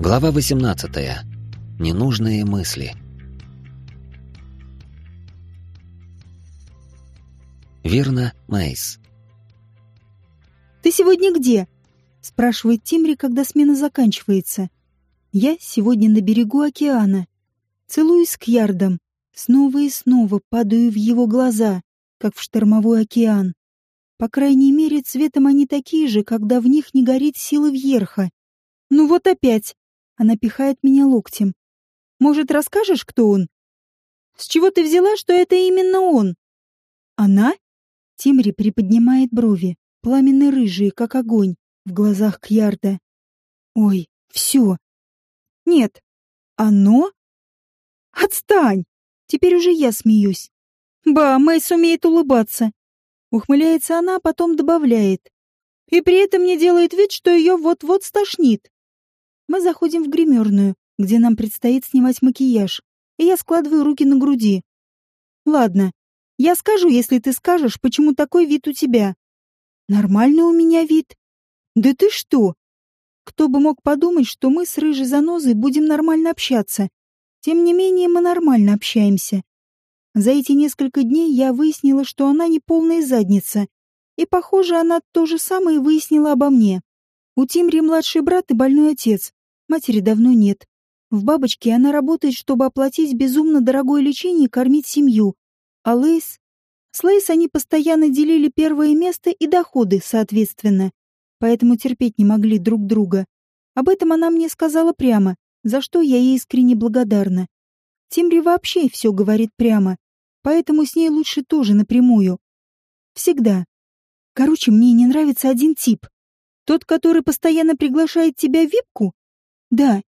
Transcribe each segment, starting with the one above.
Глава 18. Ненужные мысли. Верно, Мейс. «Ты сегодня где?» — спрашивает Тимри, когда смена заканчивается. «Я сегодня на берегу океана. Целуюсь к ярдам. Снова и снова падаю в его глаза, как в штормовой океан. По крайней мере, цветом они такие же, когда в них не горит сила вверха. Ну вот опять. Она пихает меня локтем. Может, расскажешь, кто он? С чего ты взяла, что это именно он? Она? Тимри приподнимает брови, пламенные рыжие, как огонь, в глазах Кьярда. Ой, все. Нет. Оно? Отстань! Теперь уже я смеюсь. Ба, Мэйс умеет улыбаться. Ухмыляется она, а потом добавляет. И при этом не делает вид, что ее вот-вот стошнит. Мы заходим в гримерную, где нам предстоит снимать макияж, и я складываю руки на груди. Ладно, я скажу, если ты скажешь, почему такой вид у тебя. Нормальный у меня вид. Да ты что? Кто бы мог подумать, что мы с рыжей занозой будем нормально общаться. Тем не менее, мы нормально общаемся. За эти несколько дней я выяснила, что она не полная задница. И, похоже, она то же самое выяснила обо мне. У Тимри младший брат и больной отец. Матери давно нет. В бабочке она работает, чтобы оплатить безумно дорогое лечение и кормить семью. А Лейс... С Лейс они постоянно делили первое место и доходы, соответственно. Поэтому терпеть не могли друг друга. Об этом она мне сказала прямо, за что я ей искренне благодарна. Тимри вообще все говорит прямо, поэтому с ней лучше тоже напрямую. Всегда. Короче, мне не нравится один тип. Тот, который постоянно приглашает тебя в випку? Да.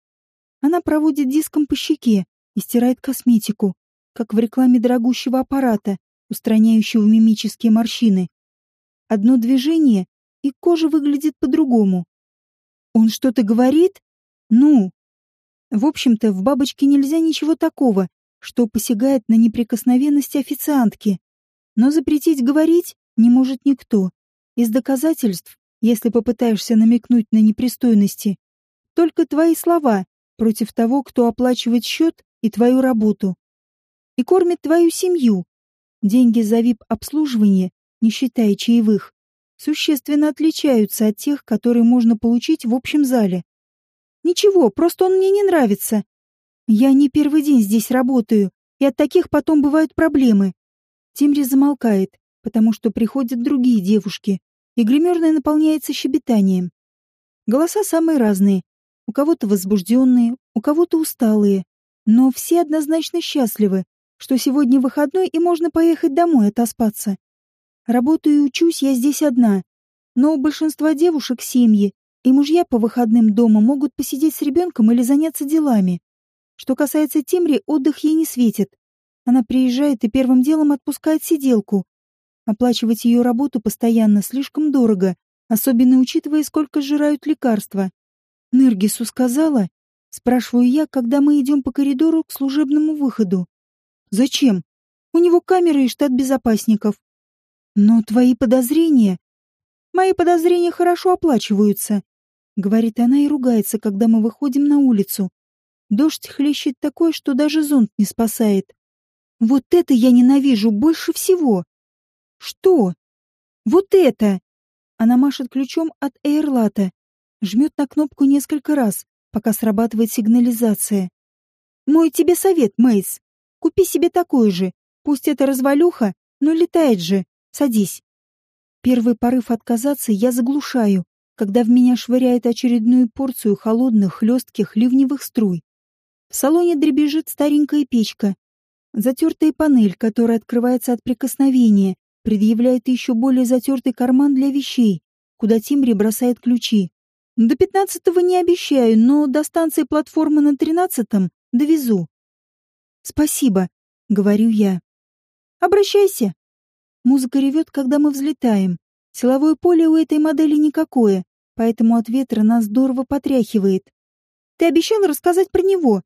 Она проводит диском по щеке и стирает косметику, как в рекламе дорогущего аппарата, устраняющего мимические морщины. Одно движение, и кожа выглядит по-другому. Он что-то говорит? Ну, в общем-то, в бабочке нельзя ничего такого, что посягает на неприкосновенность официантки. Но запретить говорить не может никто. Из доказательств, если попытаешься намекнуть на непристойности, только твои слова против того, кто оплачивает счет и твою работу. И кормит твою семью. Деньги за вип-обслуживание, не считая чаевых, существенно отличаются от тех, которые можно получить в общем зале. Ничего, просто он мне не нравится. Я не первый день здесь работаю, и от таких потом бывают проблемы. Тимри замолкает, потому что приходят другие девушки, и гримерная наполняется щебетанием. Голоса самые разные. У кого-то возбужденные, у кого-то усталые. Но все однозначно счастливы, что сегодня выходной и можно поехать домой отоспаться. Работаю и учусь я здесь одна, но у большинства девушек семьи, и мужья по выходным дома могут посидеть с ребенком или заняться делами. Что касается Тимри, отдых ей не светит. Она приезжает и первым делом отпускает сиделку. Оплачивать ее работу постоянно слишком дорого, особенно учитывая, сколько сжирают лекарства. Ныргису сказала, спрашиваю я, когда мы идем по коридору к служебному выходу. Зачем? У него камеры и штат безопасников. Но твои подозрения... Мои подозрения хорошо оплачиваются. — говорит она и ругается, когда мы выходим на улицу. Дождь хлещет такой, что даже зонт не спасает. Вот это я ненавижу больше всего. Что? Вот это! Она машет ключом от эйрлата, жмет на кнопку несколько раз, пока срабатывает сигнализация. Мой тебе совет, Мейс. Купи себе такой же. Пусть это развалюха, но летает же. Садись. Первый порыв отказаться я заглушаю, когда в меня швыряет очередную порцию холодных, хлестких, ливневых струй. В салоне дребезжит старенькая печка. Затертая панель, которая открывается от прикосновения, предъявляет еще более затертый карман для вещей, куда Тимри бросает ключи. До пятнадцатого не обещаю, но до станции платформы на тринадцатом довезу. Спасибо, говорю я. Обращайся. Музыка ревет, когда мы взлетаем. Силовое поле у этой модели никакое, поэтому от ветра нас здорово потряхивает. Ты обещал рассказать про него.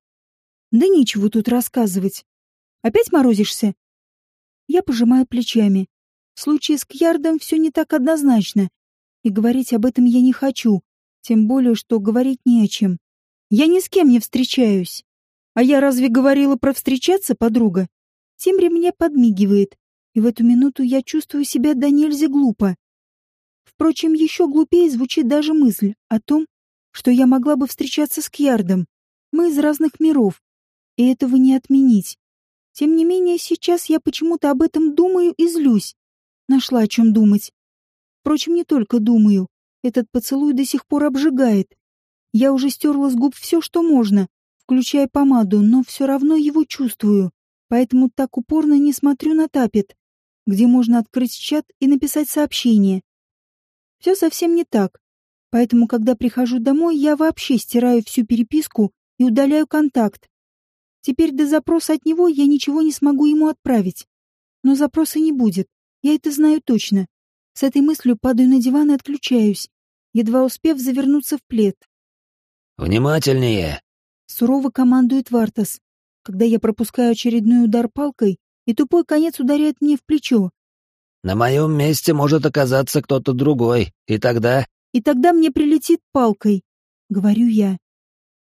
Да нечего тут рассказывать. Опять морозишься? Я пожимаю плечами. В случае с Кьярдом все не так однозначно, и говорить об этом я не хочу, тем более, что говорить не о чем. Я ни с кем не встречаюсь. А я разве говорила про встречаться, подруга? Тимри мне подмигивает, и в эту минуту я чувствую себя до нельзя глупо. Впрочем, еще глупее звучит даже мысль о том, что я могла бы встречаться с Кьярдом. Мы из разных миров, и этого не отменить. Тем не менее, сейчас я почему-то об этом думаю и злюсь. Нашла о чем думать. Впрочем, не только думаю. Этот поцелуй до сих пор обжигает. Я уже стерла с губ все, что можно, включая помаду, но все равно его чувствую. Поэтому так упорно не смотрю на тапет, где можно открыть чат и написать сообщение. Все совсем не так. Поэтому, когда прихожу домой, я вообще стираю всю переписку и удаляю контакт. Теперь до запроса от него я ничего не смогу ему отправить. Но запроса не будет. Я это знаю точно. С этой мыслью падаю на диван и отключаюсь, едва успев завернуться в плед. «Внимательнее!» — сурово командует Вартас, когда я пропускаю очередной удар палкой, и тупой конец ударяет мне в плечо. На моем месте может оказаться кто-то другой, и тогда...» «И тогда мне прилетит палкой», — говорю я.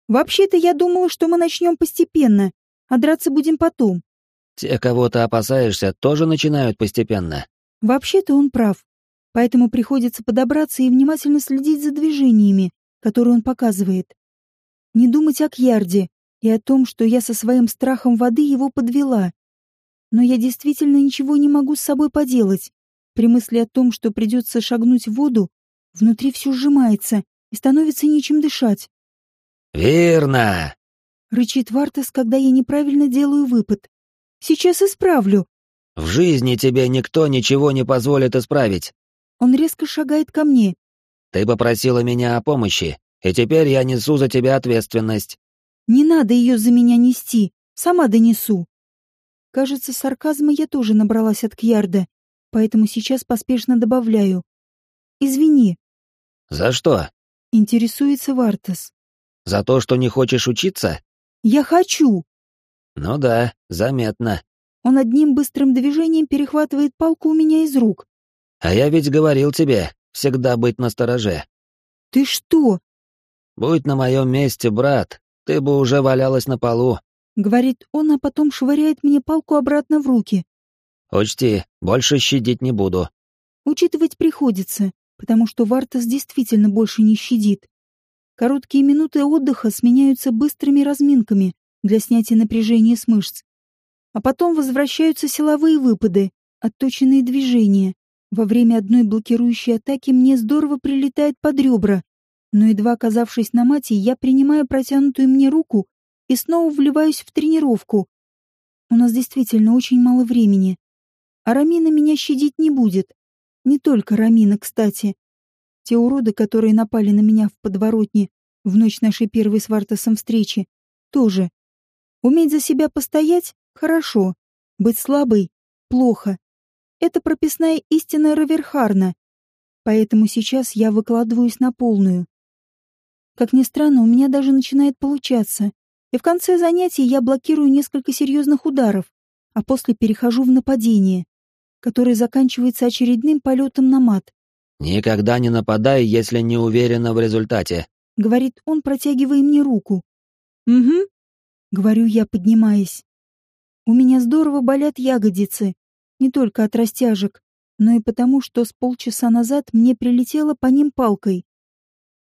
«Вообще-то я думала, что мы начнем постепенно, а драться будем потом». «Те, кого ты опасаешься, тоже начинают постепенно». Вообще-то он прав, поэтому приходится подобраться и внимательно следить за движениями, которые он показывает. Не думать о Кьярде и о том, что я со своим страхом воды его подвела но я действительно ничего не могу с собой поделать. При мысли о том, что придется шагнуть в воду, внутри все сжимается и становится нечем дышать. «Верно!» — рычит Вартас, когда я неправильно делаю выпад. «Сейчас исправлю!» «В жизни тебе никто ничего не позволит исправить!» Он резко шагает ко мне. «Ты попросила меня о помощи, и теперь я несу за тебя ответственность». «Не надо ее за меня нести, сама донесу!» Кажется, сарказма я тоже набралась от Кьярда, поэтому сейчас поспешно добавляю. «Извини». «За что?» — интересуется Вартас. «За то, что не хочешь учиться?» «Я хочу!» «Ну да, заметно». Он одним быстрым движением перехватывает палку у меня из рук. «А я ведь говорил тебе, всегда быть настороже». «Ты что?» «Будь на моем месте, брат, ты бы уже валялась на полу, — говорит он, а потом швыряет мне палку обратно в руки. «Учти, больше щадить не буду». Учитывать приходится, потому что Вартас действительно больше не щадит. Короткие минуты отдыха сменяются быстрыми разминками для снятия напряжения с мышц. А потом возвращаются силовые выпады, отточенные движения. Во время одной блокирующей атаки мне здорово прилетает под ребра, но едва оказавшись на мате, я принимаю протянутую мне руку и снова вливаюсь в тренировку. У нас действительно очень мало времени. А Рамина меня щадить не будет. Не только Рамина, кстати. Те уроды, которые напали на меня в подворотне в ночь нашей первой с Вартасом встречи, тоже. Уметь за себя постоять — хорошо. Быть слабой — плохо. Это прописная истина Раверхарна. Поэтому сейчас я выкладываюсь на полную. Как ни странно, у меня даже начинает получаться и в конце занятий я блокирую несколько серьезных ударов, а после перехожу в нападение, которое заканчивается очередным полетом на мат. «Никогда не нападай, если не уверена в результате», — говорит он, протягивая мне руку. «Угу», — говорю я, поднимаясь. «У меня здорово болят ягодицы, не только от растяжек, но и потому, что с полчаса назад мне прилетело по ним палкой.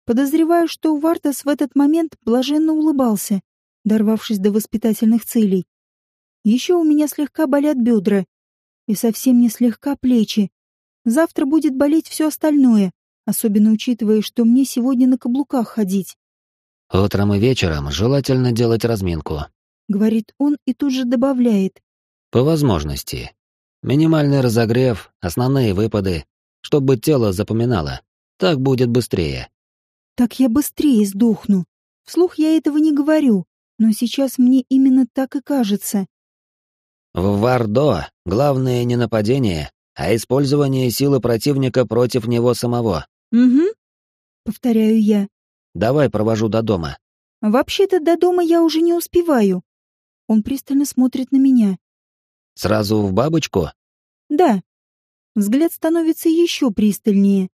Подозреваю, что Вартас в этот момент блаженно улыбался, дорвавшись до воспитательных целей. Еще у меня слегка болят бедра. И совсем не слегка плечи. Завтра будет болеть все остальное, особенно учитывая, что мне сегодня на каблуках ходить. «Утром и вечером желательно делать разминку», — говорит он и тут же добавляет. «По возможности. Минимальный разогрев, основные выпады, чтобы тело запоминало. Так будет быстрее». «Так я быстрее сдохну. Вслух я этого не говорю но сейчас мне именно так и кажется. В Вардо главное не нападение, а использование силы противника против него самого. Угу. Повторяю я. Давай провожу до дома. Вообще-то до дома я уже не успеваю. Он пристально смотрит на меня. Сразу в бабочку? Да. Взгляд становится еще пристальнее.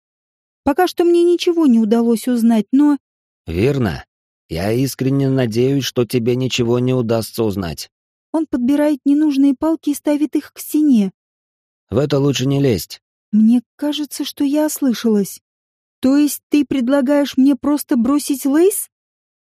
Пока что мне ничего не удалось узнать, но... Верно. Я искренне надеюсь, что тебе ничего не удастся узнать. Он подбирает ненужные палки и ставит их к стене. В это лучше не лезть. Мне кажется, что я ослышалась. То есть ты предлагаешь мне просто бросить Лейс?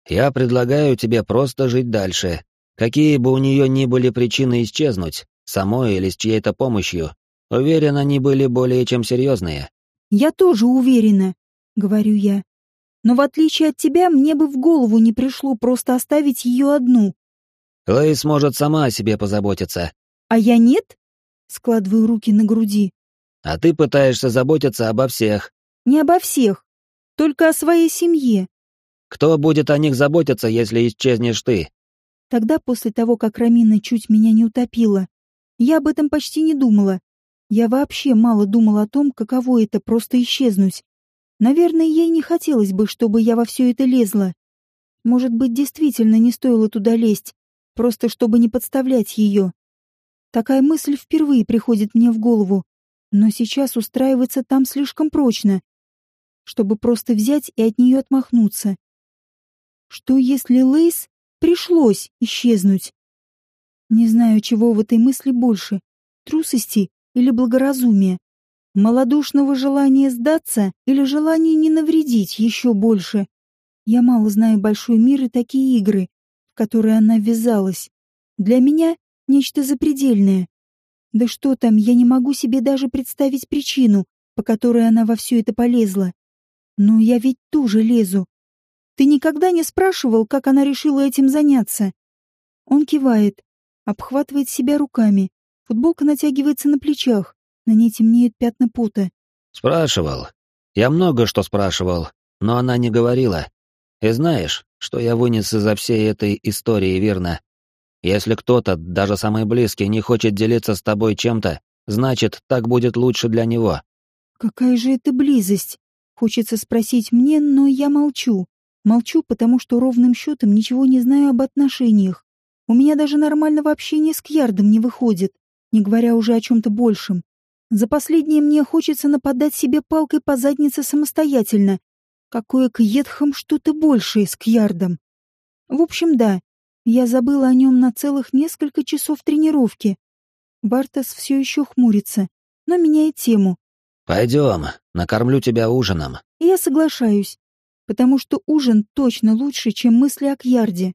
Я предлагаю тебе просто жить дальше. Какие бы у нее ни были причины исчезнуть, самой или с чьей-то помощью, уверен, они были более чем серьезные. Я тоже уверена, говорю я. Но в отличие от тебя, мне бы в голову не пришло просто оставить ее одну. Лейс может сама о себе позаботиться. А я нет? Складываю руки на груди. А ты пытаешься заботиться обо всех. Не обо всех, только о своей семье. Кто будет о них заботиться, если исчезнешь ты? Тогда, после того, как Рамина чуть меня не утопила, я об этом почти не думала. Я вообще мало думала о том, каково это просто исчезнуть. Наверное, ей не хотелось бы, чтобы я во все это лезла. Может быть, действительно не стоило туда лезть, просто чтобы не подставлять ее. Такая мысль впервые приходит мне в голову, но сейчас устраиваться там слишком прочно, чтобы просто взять и от нее отмахнуться. Что если Лейс пришлось исчезнуть? Не знаю, чего в этой мысли больше — трусости или благоразумия, малодушного желания сдаться или желания не навредить еще больше. Я мало знаю большой мир и такие игры, в которые она ввязалась. Для меня нечто запредельное. Да что там, я не могу себе даже представить причину, по которой она во все это полезла. Но я ведь тоже лезу. Ты никогда не спрашивал, как она решила этим заняться? Он кивает, обхватывает себя руками. Футболка натягивается на плечах, на ней темнеют пятна пота. Спрашивал. Я много что спрашивал, но она не говорила. И знаешь, что я вынес из-за всей этой истории, верно? Если кто-то, даже самый близкий, не хочет делиться с тобой чем-то, значит, так будет лучше для него. Какая же это близость? Хочется спросить мне, но я молчу. Молчу, потому что ровным счетом ничего не знаю об отношениях. У меня даже нормального общения с Кьярдом не выходит, не говоря уже о чем-то большем. За последнее мне хочется нападать себе палкой по заднице самостоятельно. Какое к Едхам что-то большее с Кьярдом. В общем, да, я забыла о нем на целых несколько часов тренировки. Бартас все еще хмурится, но меняет тему. «Пойдем, накормлю тебя ужином». Я соглашаюсь потому что ужин точно лучше, чем мысли о Кьярде.